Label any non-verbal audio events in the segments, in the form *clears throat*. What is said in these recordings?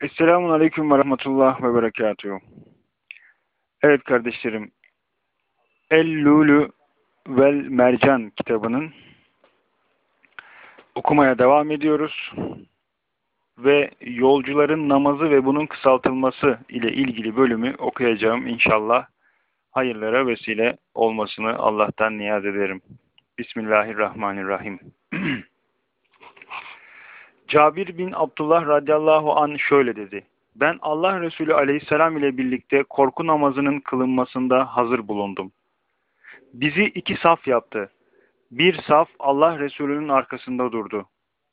Esselamun Aleyküm ve Rahmetullah ve Berekatuhu. Evet kardeşlerim, El-Lulu vel Mercan kitabının okumaya devam ediyoruz. Ve yolcuların namazı ve bunun kısaltılması ile ilgili bölümü okuyacağım inşallah. Hayırlara vesile olmasını Allah'tan niyaz ederim. Bismillahirrahmanirrahim. *clears throat* Cabir bin Abdullah radıyallahu an şöyle dedi. Ben Allah Resulü aleyhisselam ile birlikte korku namazının kılınmasında hazır bulundum. Bizi iki saf yaptı. Bir saf Allah Resulü'nün arkasında durdu.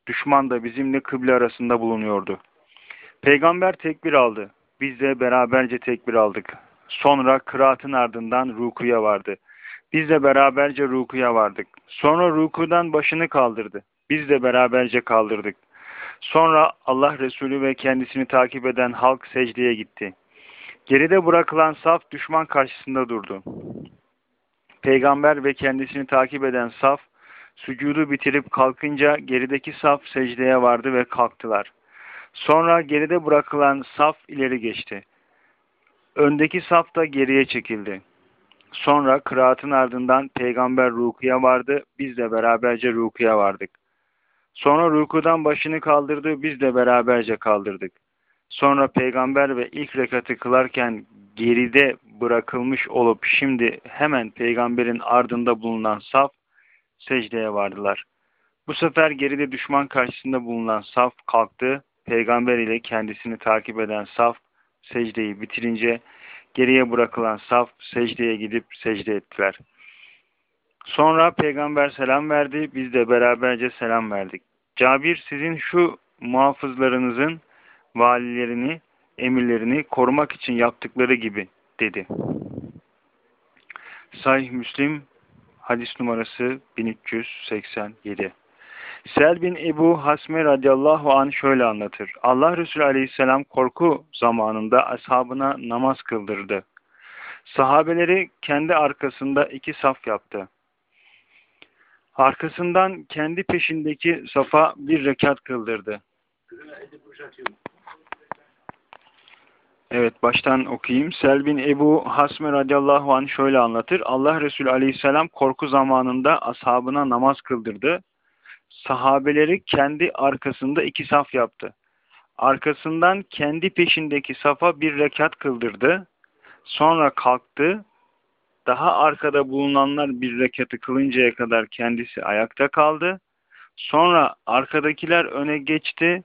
Düşman da bizimle kıble arasında bulunuyordu. Peygamber tekbir aldı. Biz de beraberce tekbir aldık. Sonra kıraatın ardından rukuya vardı. Biz de beraberce rukuya vardık. Sonra rukudan başını kaldırdı. Biz de beraberce kaldırdık. Sonra Allah Resulü ve kendisini takip eden halk secdeye gitti. Geride bırakılan saf düşman karşısında durdu. Peygamber ve kendisini takip eden saf, sücudu bitirip kalkınca gerideki saf secdeye vardı ve kalktılar. Sonra geride bırakılan saf ileri geçti. Öndeki saf da geriye çekildi. Sonra kıraatın ardından peygamber rukuya vardı, biz de beraberce rukuya vardık. Sonra rukudan başını kaldırdı, biz de beraberce kaldırdık. Sonra peygamber ve ilk rekatı kılarken geride bırakılmış olup şimdi hemen peygamberin ardında bulunan saf secdeye vardılar. Bu sefer geride düşman karşısında bulunan saf kalktı, peygamber ile kendisini takip eden saf secdeyi bitirince geriye bırakılan saf secdeye gidip secde ettiler. Sonra peygamber selam verdi, biz de beraberce selam verdik. Cabir sizin şu muhafızlarınızın valilerini, emirlerini korumak için yaptıkları gibi dedi. Sahih Müslim hadis numarası 1387. Sel bin Ebu Hasme radıyallahu an şöyle anlatır. Allah Resulü aleyhisselam korku zamanında ashabına namaz kıldırdı. Sahabeleri kendi arkasında iki saf yaptı. Arkasından kendi peşindeki safa bir rekat kıldırdı. Evet baştan okuyayım. Selbin Ebu Hasme radıyallahu anh şöyle anlatır. Allah Resulü aleyhisselam korku zamanında ashabına namaz kıldırdı. Sahabeleri kendi arkasında iki saf yaptı. Arkasından kendi peşindeki safa bir rekat kıldırdı. Sonra kalktı daha arkada bulunanlar bir rekatı kılıncaya kadar kendisi ayakta kaldı. Sonra arkadakiler öne geçti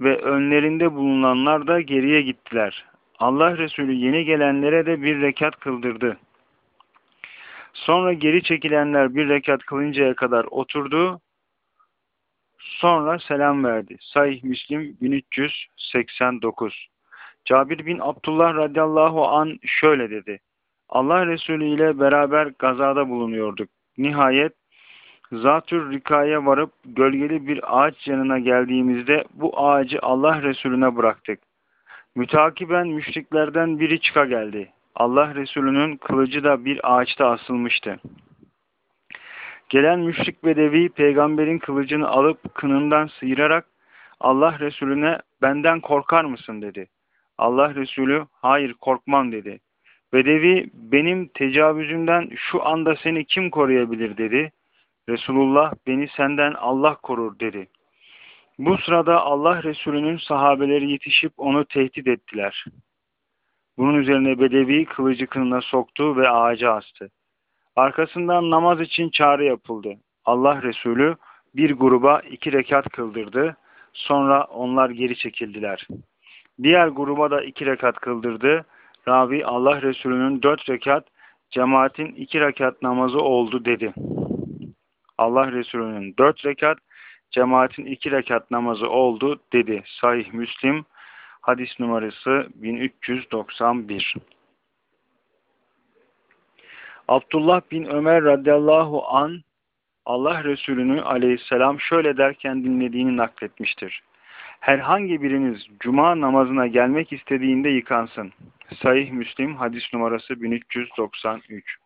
ve önlerinde bulunanlar da geriye gittiler. Allah Resulü yeni gelenlere de bir rekat kıldırdı. Sonra geri çekilenler bir rekat kılıncaya kadar oturdu. Sonra selam verdi. Sahih Müslim 1389 Cabir bin Abdullah radıyallahu an şöyle dedi. Allah Resulü ile beraber gazada bulunuyorduk. Nihayet Zatür Rika'ya varıp gölgeli bir ağaç yanına geldiğimizde bu ağacı Allah Resulüne bıraktık. Mütakiben müşriklerden biri çıka geldi. Allah Resulü'nün kılıcı da bir ağaçta asılmıştı. Gelen müşrik bedevi peygamberin kılıcını alıp kınından sıyırarak Allah Resulüne benden korkar mısın dedi. Allah Resulü hayır korkmam dedi. Bedevi benim tecavüzümden şu anda seni kim koruyabilir dedi. Resulullah beni senden Allah korur dedi. Bu sırada Allah Resulü'nün sahabeleri yetişip onu tehdit ettiler. Bunun üzerine Bedevi kılıcı kınına soktu ve ağaca astı. Arkasından namaz için çağrı yapıldı. Allah Resulü bir gruba iki rekat kıldırdı. Sonra onlar geri çekildiler. Diğer gruba da iki rekat kıldırdı. Ravi Allah Resulü'nün dört rekat, cemaatin iki rekat namazı oldu dedi. Allah Resulü'nün dört rekat, cemaatin iki rekat namazı oldu dedi. Sahih Müslim hadis numarası 1391. Abdullah bin Ömer radıyallahu an Allah Resulü'nü aleyhisselam şöyle derken dinlediğini nakletmiştir. Herhangi biriniz cuma namazına gelmek istediğinde yıkansın. Sahih Müslim hadis numarası 1393.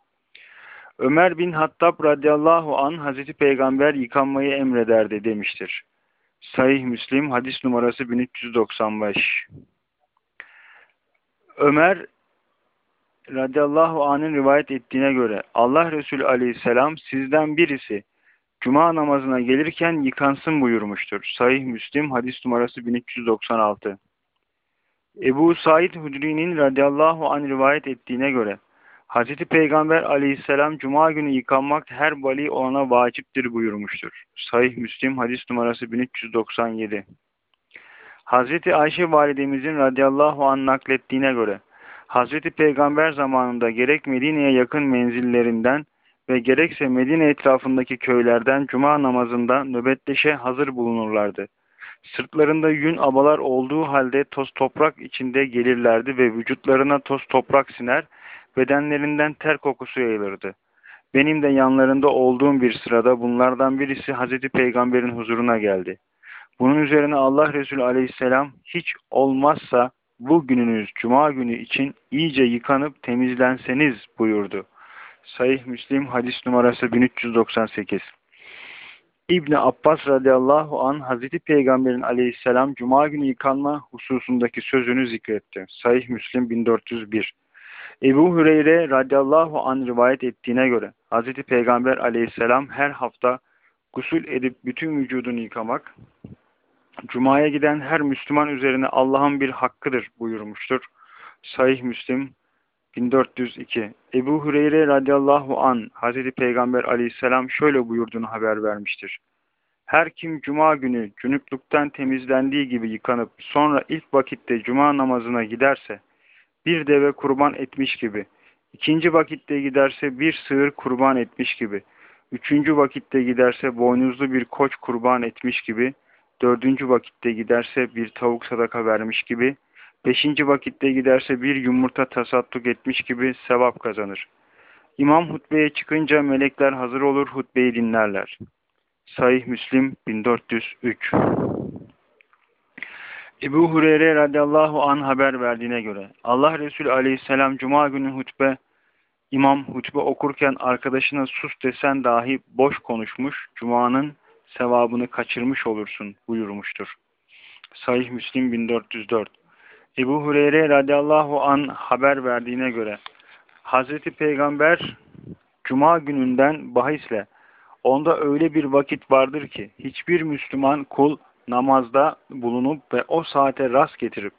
Ömer bin Hattab radıyallahu an Hazreti Peygamber yıkanmayı emrederdi demiştir. Sahih Müslim hadis numarası 1395. Ömer radıyallahu anh'ın rivayet ettiğine göre Allah Resulü aleyhisselam sizden birisi cuma namazına gelirken yıkansın buyurmuştur. Sahih Müslim hadis numarası 1396. Ebu Said Hudri'nin radıyallahu anh rivayet ettiğine göre Hz. Peygamber aleyhisselam cuma günü yıkanmak her bali olana vaciptir buyurmuştur. Sahih Müslim hadis numarası 1397. Hz. Ayşe validemizin radıyallahu anh naklettiğine göre Hz. Peygamber zamanında gerek Medine'ye yakın menzillerinden ve gerekse Medine etrafındaki köylerden cuma namazında nöbetleşe hazır bulunurlardı. Sırtlarında yün abalar olduğu halde toz toprak içinde gelirlerdi ve vücutlarına toz toprak siner, bedenlerinden ter kokusu yayılırdı. Benim de yanlarında olduğum bir sırada bunlardan birisi Hazreti Peygamber'in huzuruna geldi. Bunun üzerine Allah Resulü aleyhisselam hiç olmazsa bu gününüz cuma günü için iyice yıkanıp temizlenseniz buyurdu. Sahih Müslim hadis numarası 1398. İbni Abbas radıyallahu an Hazreti Peygamber'in aleyhisselam cuma günü yıkanma hususundaki sözünü zikretti. Sahih Müslim 1401. Ebu Hüreyre radıyallahu an rivayet ettiğine göre Hazreti Peygamber aleyhisselam her hafta gusül edip bütün vücudunu yıkamak, Cuma'ya giden her Müslüman üzerine Allah'ın bir hakkıdır buyurmuştur. Sahih Müslim 1402 Ebu Hüreyre radıyallahu an Hazreti Peygamber aleyhisselam şöyle buyurduğunu haber vermiştir. Her kim cuma günü cünüplükten temizlendiği gibi yıkanıp sonra ilk vakitte cuma namazına giderse bir deve kurban etmiş gibi, ikinci vakitte giderse bir sığır kurban etmiş gibi, üçüncü vakitte giderse boynuzlu bir koç kurban etmiş gibi, dördüncü vakitte giderse bir tavuk sadaka vermiş gibi, beşinci vakitte giderse bir yumurta tasadduk etmiş gibi sevap kazanır. İmam hutbeye çıkınca melekler hazır olur hutbeyi dinlerler. Sahih Müslim 1403 Ebu Hureyre radıyallahu an haber verdiğine göre Allah Resulü aleyhisselam cuma günü hutbe imam hutbe okurken arkadaşına sus desen dahi boş konuşmuş, cumanın sevabını kaçırmış olursun buyurmuştur. Sahih Müslim 1404 Ebu Hureyre radıyallahu an haber verdiğine göre Hazreti Peygamber Cuma gününden bahisle onda öyle bir vakit vardır ki hiçbir Müslüman kul namazda bulunup ve o saate rast getirip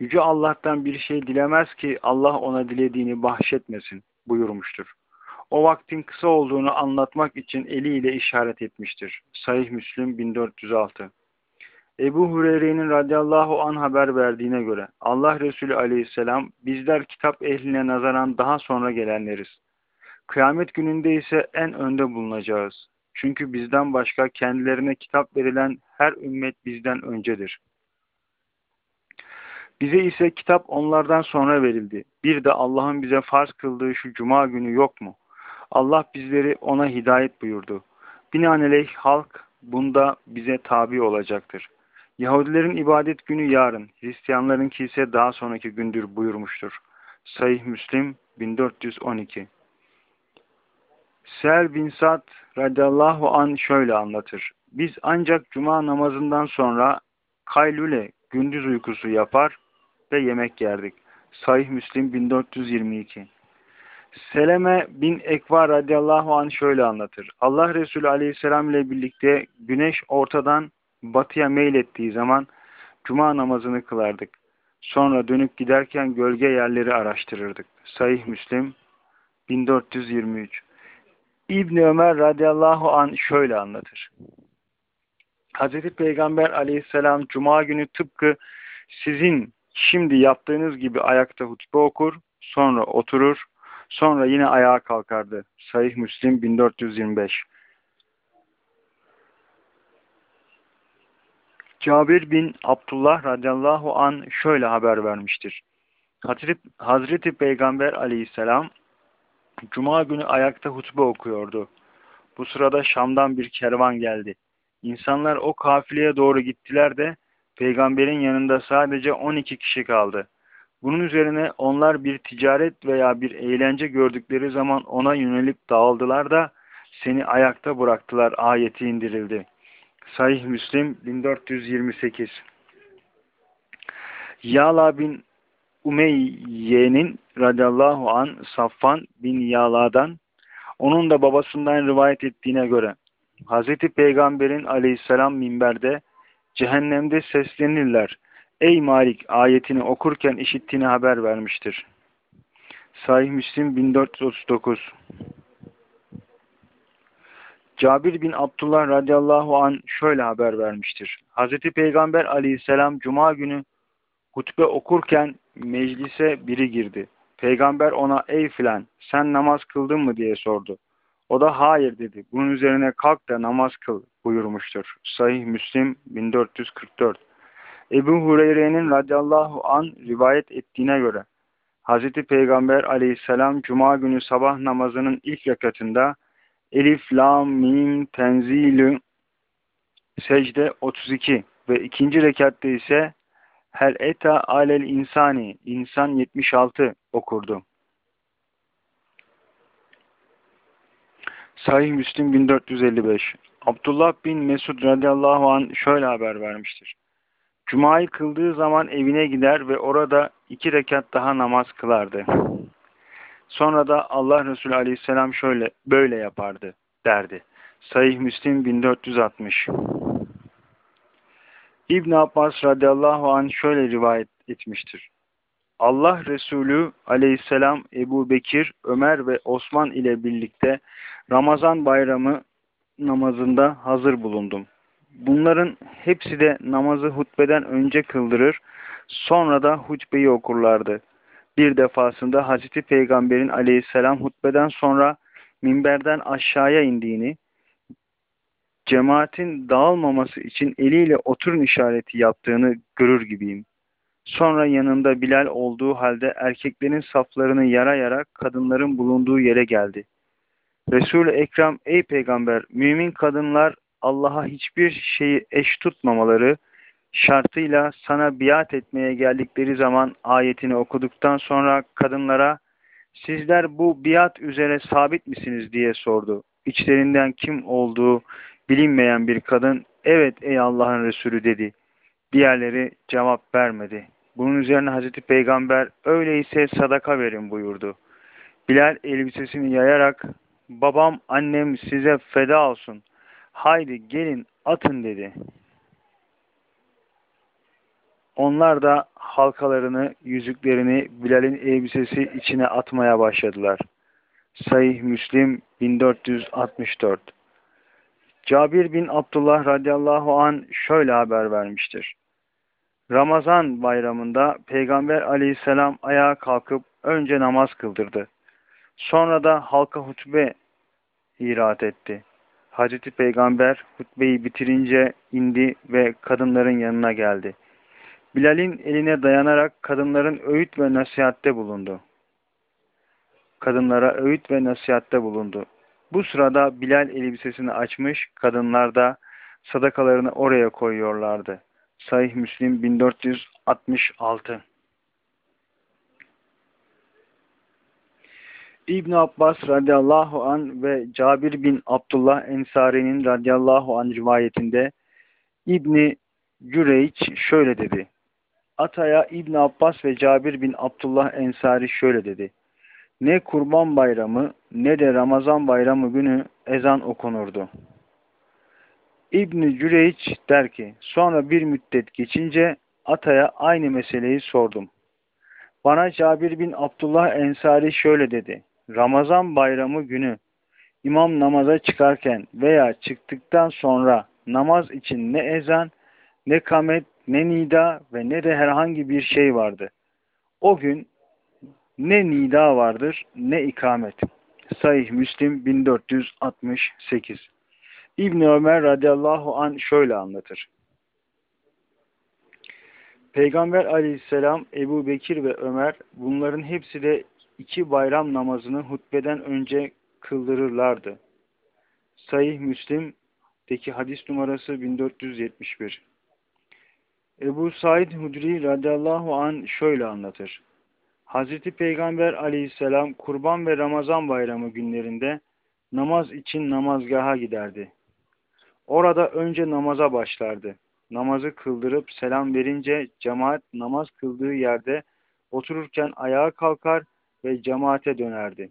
Yüce Allah'tan bir şey dilemez ki Allah ona dilediğini bahşetmesin buyurmuştur. O vaktin kısa olduğunu anlatmak için eliyle işaret etmiştir. Sahih Müslim 1406 Ebu Hureyre'nin radıyallahu an haber verdiğine göre Allah Resulü aleyhisselam bizler kitap ehline nazaran daha sonra gelenleriz. Kıyamet gününde ise en önde bulunacağız. Çünkü bizden başka kendilerine kitap verilen her ümmet bizden öncedir. Bize ise kitap onlardan sonra verildi. Bir de Allah'ın bize farz kıldığı şu cuma günü yok mu? Allah bizleri ona hidayet buyurdu. Binaenaleyh halk bunda bize tabi olacaktır. Yahudilerin ibadet günü yarın, Hristiyanların ise daha sonraki gündür buyurmuştur. Sayih Müslim 1412 Sel bin Sad radıyallahu an şöyle anlatır. Biz ancak cuma namazından sonra kaylule gündüz uykusu yapar ve yemek yerdik. Sahih Müslim 1422 Seleme bin Ekva radıyallahu an şöyle anlatır. Allah Resulü aleyhisselam ile birlikte güneş ortadan batıya meylettiği zaman cuma namazını kılardık. Sonra dönüp giderken gölge yerleri araştırırdık. Sahih Müslim 1423 İbni Ömer radıyallahu an şöyle anlatır. Hazreti Peygamber aleyhisselam cuma günü tıpkı sizin şimdi yaptığınız gibi ayakta hutbe okur, sonra oturur, sonra yine ayağa kalkardı. Sahih Müslim 1425 Cabir bin Abdullah radıyallahu an şöyle haber vermiştir. Hazreti, Hazreti Peygamber aleyhisselam Cuma günü ayakta hutbe okuyordu. Bu sırada Şam'dan bir kervan geldi. İnsanlar o kafileye doğru gittiler de peygamberin yanında sadece 12 kişi kaldı. Bunun üzerine onlar bir ticaret veya bir eğlence gördükleri zaman ona yönelip dağıldılar da seni ayakta bıraktılar ayeti indirildi. Sahih Müslim 1428 Yala bin Umeyye'nin radıyallahu an Safvan bin Yala'dan onun da babasından rivayet ettiğine göre Hazreti Peygamber'in aleyhisselam minberde cehennemde seslenirler. Ey Malik ayetini okurken işittiğini haber vermiştir. Sahih Müslim 1439 Cabir bin Abdullah radıyallahu an şöyle haber vermiştir. Hazreti Peygamber aleyhisselam cuma günü hutbe okurken meclise biri girdi. Peygamber ona ey filan sen namaz kıldın mı diye sordu. O da hayır dedi. Bunun üzerine kalk da namaz kıl buyurmuştur. Sahih Müslim 1444 Ebu Hureyre'nin radıyallahu an rivayet ettiğine göre Hazreti Peygamber aleyhisselam cuma günü sabah namazının ilk rekatında Elif, Lam, Mim, Tenzilü, Secde 32 ve ikinci rekatta ise Hel eta alel insani, insan 76 okurdu. Sahih Müslim 1455 Abdullah bin Mesud radıyallahu an şöyle haber vermiştir. Cuma'yı kıldığı zaman evine gider ve orada iki rekat daha namaz kılardı. Sonra da Allah Resulü aleyhisselam şöyle böyle yapardı derdi. Sahih Müslim 1460 İbn Abbas radıyallahu anh şöyle rivayet etmiştir. Allah Resulü aleyhisselam Ebu Bekir, Ömer ve Osman ile birlikte Ramazan bayramı namazında hazır bulundum. Bunların hepsi de namazı hutbeden önce kıldırır, sonra da hutbeyi okurlardı. Bir defasında Hazreti Peygamber'in aleyhisselam hutbeden sonra minberden aşağıya indiğini, cemaatin dağılmaması için eliyle oturun işareti yaptığını görür gibiyim. Sonra yanında Bilal olduğu halde erkeklerin saflarını yarayarak kadınların bulunduğu yere geldi. Resul-i Ekrem ey peygamber mümin kadınlar Allah'a hiçbir şeyi eş tutmamaları şartıyla sana biat etmeye geldikleri zaman ayetini okuduktan sonra kadınlara sizler bu biat üzere sabit misiniz diye sordu. İçlerinden kim olduğu bilinmeyen bir kadın evet ey Allah'ın Resulü dedi. Diğerleri cevap vermedi. Bunun üzerine Hazreti Peygamber öyleyse sadaka verin buyurdu. Bilal elbisesini yayarak babam annem size feda olsun. Haydi gelin atın dedi. Onlar da halkalarını, yüzüklerini Bilal'in elbisesi içine atmaya başladılar. Sayih Müslim 1464 Cabir bin Abdullah radıyallahu an şöyle haber vermiştir. Ramazan bayramında Peygamber aleyhisselam ayağa kalkıp önce namaz kıldırdı. Sonra da halka hutbe irat etti. Hazreti Peygamber hutbeyi bitirince indi ve kadınların yanına geldi. Bilal'in eline dayanarak kadınların öğüt ve nasihatte bulundu. Kadınlara öğüt ve nasihatte bulundu. Bu sırada Bilal elbisesini açmış, kadınlar da sadakalarını oraya koyuyorlardı. Sahih Müslim 1466 İbn Abbas radıyallahu an ve Cabir bin Abdullah Ensari'nin radıyallahu an rivayetinde İbni Cüreyç şöyle dedi. Ataya İbn Abbas ve Cabir bin Abdullah Ensari şöyle dedi. Ne kurban bayramı ne de Ramazan bayramı günü ezan okunurdu. İbn Cüreyç der ki, sonra bir müddet geçince Ata'ya aynı meseleyi sordum. Bana Cabir bin Abdullah Ensari şöyle dedi. Ramazan bayramı günü imam namaza çıkarken veya çıktıktan sonra namaz için ne ezan, ne kamet, ne nida ve ne de herhangi bir şey vardı. O gün ne nida vardır ne ikamet. Sahih Müslim 1468 İbn Ömer radıyallahu an şöyle anlatır. Peygamber aleyhisselam Ebu Bekir ve Ömer bunların hepsi de iki bayram namazını hutbeden önce kıldırırlardı. Sahih Müslim'deki hadis numarası 1471. Ebu Said Hudri radıyallahu an şöyle anlatır. Hazreti Peygamber aleyhisselam kurban ve Ramazan bayramı günlerinde namaz için namazgaha giderdi. Orada önce namaza başlardı. Namazı kıldırıp selam verince cemaat namaz kıldığı yerde otururken ayağa kalkar ve cemaate dönerdi.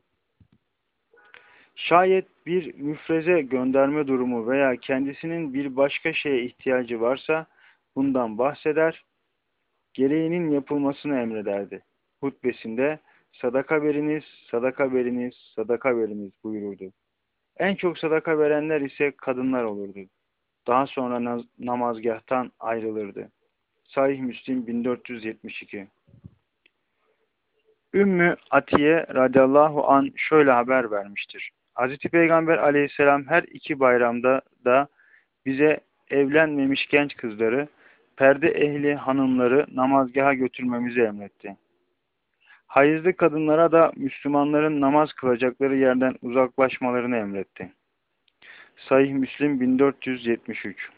Şayet bir müfreze gönderme durumu veya kendisinin bir başka şeye ihtiyacı varsa bundan bahseder, gereğinin yapılmasını emrederdi. Hutbesinde sadaka veriniz, sadaka veriniz, sadaka veriniz buyururdu. En çok sadaka verenler ise kadınlar olurdu. Daha sonra namazgahtan ayrılırdı. Sahih Müslim 1472 Ümmü Atiye radıyallahu an şöyle haber vermiştir. Hazreti Peygamber aleyhisselam her iki bayramda da bize evlenmemiş genç kızları, perde ehli hanımları namazgaha götürmemizi emretti. Hayızlı kadınlara da Müslümanların namaz kılacakları yerden uzaklaşmalarını emretti. Sahih Müslim 1473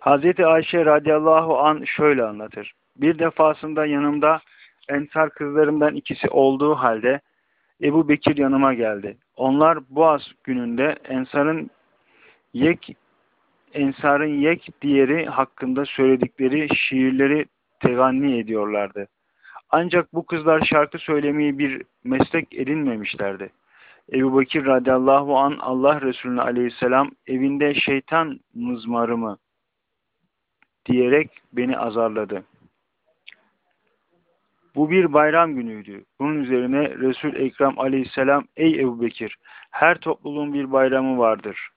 Hazreti Ayşe radıyallahu an şöyle anlatır. Bir defasında yanımda ensar kızlarından ikisi olduğu halde Ebu Bekir yanıma geldi. Onlar Boğaz gününde ensarın yek ensarın yek diğeri hakkında söyledikleri şiirleri teganni ediyorlardı. Ancak bu kızlar şarkı söylemeyi bir meslek edinmemişlerdi. Ebu Bakir radıyallahu an Allah Resulü aleyhisselam evinde şeytan mızmarı mı diyerek beni azarladı. Bu bir bayram günüydü. Bunun üzerine Resul Ekrem aleyhisselam ey Ebu Bekir her topluluğun bir bayramı vardır.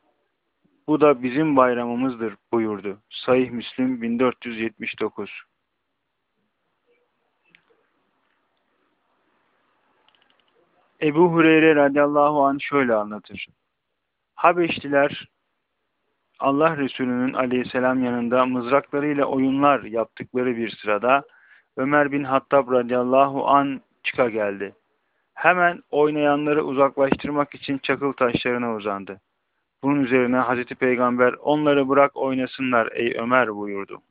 Bu da bizim bayramımızdır buyurdu. Sahih Müslim 1479 Ebu Hureyre radıyallahu anh şöyle anlatır. Habeşliler Allah Resulü'nün aleyhisselam yanında mızraklarıyla oyunlar yaptıkları bir sırada Ömer bin Hattab radıyallahu an çıka geldi. Hemen oynayanları uzaklaştırmak için çakıl taşlarına uzandı. Bunun üzerine Hazreti Peygamber onları bırak oynasınlar ey Ömer buyurdu.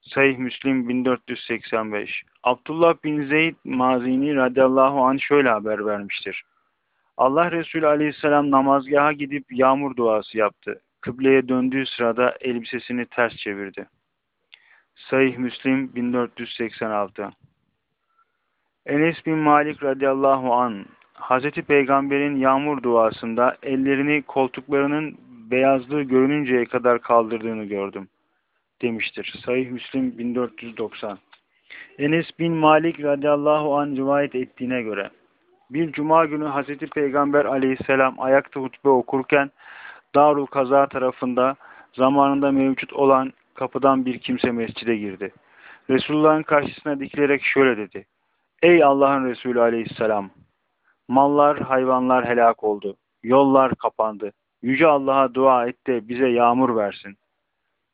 Sahih Müslim 1485 Abdullah bin Zeyd Mazini radıyallahu anh şöyle haber vermiştir. Allah Resulü aleyhisselam namazgaha gidip yağmur duası yaptı. Kıbleye döndüğü sırada elbisesini ters çevirdi. Sahih Müslim 1486 Enes bin Malik radıyallahu an Hazreti Peygamber'in yağmur duasında ellerini koltuklarının beyazlığı görününceye kadar kaldırdığını gördüm demiştir. Sahih Müslim 1490 Enes bin Malik radıyallahu an rivayet ettiğine göre bir cuma günü Hazreti Peygamber aleyhisselam ayakta hutbe okurken Darul Kaza tarafında zamanında mevcut olan kapıdan bir kimse mescide girdi. Resulullah'ın karşısına dikilerek şöyle dedi. Ey Allah'ın Resulü aleyhisselam! Mallar, hayvanlar helak oldu. Yollar kapandı. Yüce Allah'a dua et de bize yağmur versin.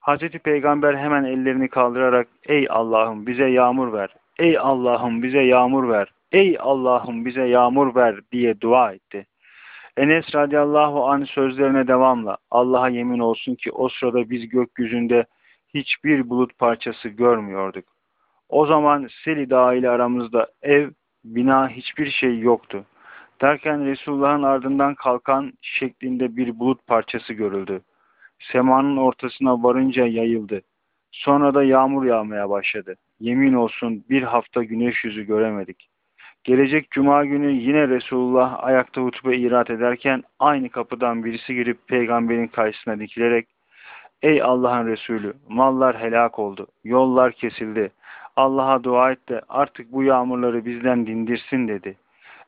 Hazreti Peygamber hemen ellerini kaldırarak Ey Allah'ım bize yağmur ver. Ey Allah'ım bize yağmur ver. Ey Allah'ım bize yağmur ver diye dua etti. Enes radıyallahu anh sözlerine devamla Allah'a yemin olsun ki o sırada biz gökyüzünde hiçbir bulut parçası görmüyorduk. O zaman Seli Dağı ile aramızda ev, bina hiçbir şey yoktu. Derken Resulullah'ın ardından kalkan şeklinde bir bulut parçası görüldü. Semanın ortasına varınca yayıldı. Sonra da yağmur yağmaya başladı. Yemin olsun bir hafta güneş yüzü göremedik. Gelecek cuma günü yine Resulullah ayakta hutbe irat ederken aynı kapıdan birisi girip peygamberin karşısına dikilerek Ey Allah'ın Resulü mallar helak oldu, yollar kesildi. Allah'a dua et de artık bu yağmurları bizden dindirsin dedi.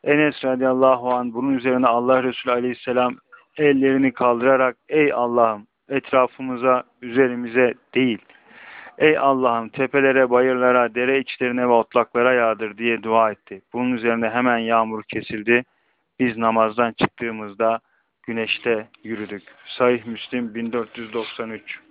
Enes radıyallahu an bunun üzerine Allah Resulü aleyhisselam ellerini kaldırarak ey Allah'ım etrafımıza, üzerimize değil. Ey Allah'ım tepelere, bayırlara, dere içlerine ve otlaklara yağdır diye dua etti. Bunun üzerine hemen yağmur kesildi. Biz namazdan çıktığımızda güneşte yürüdük. Sahih Müslim 1493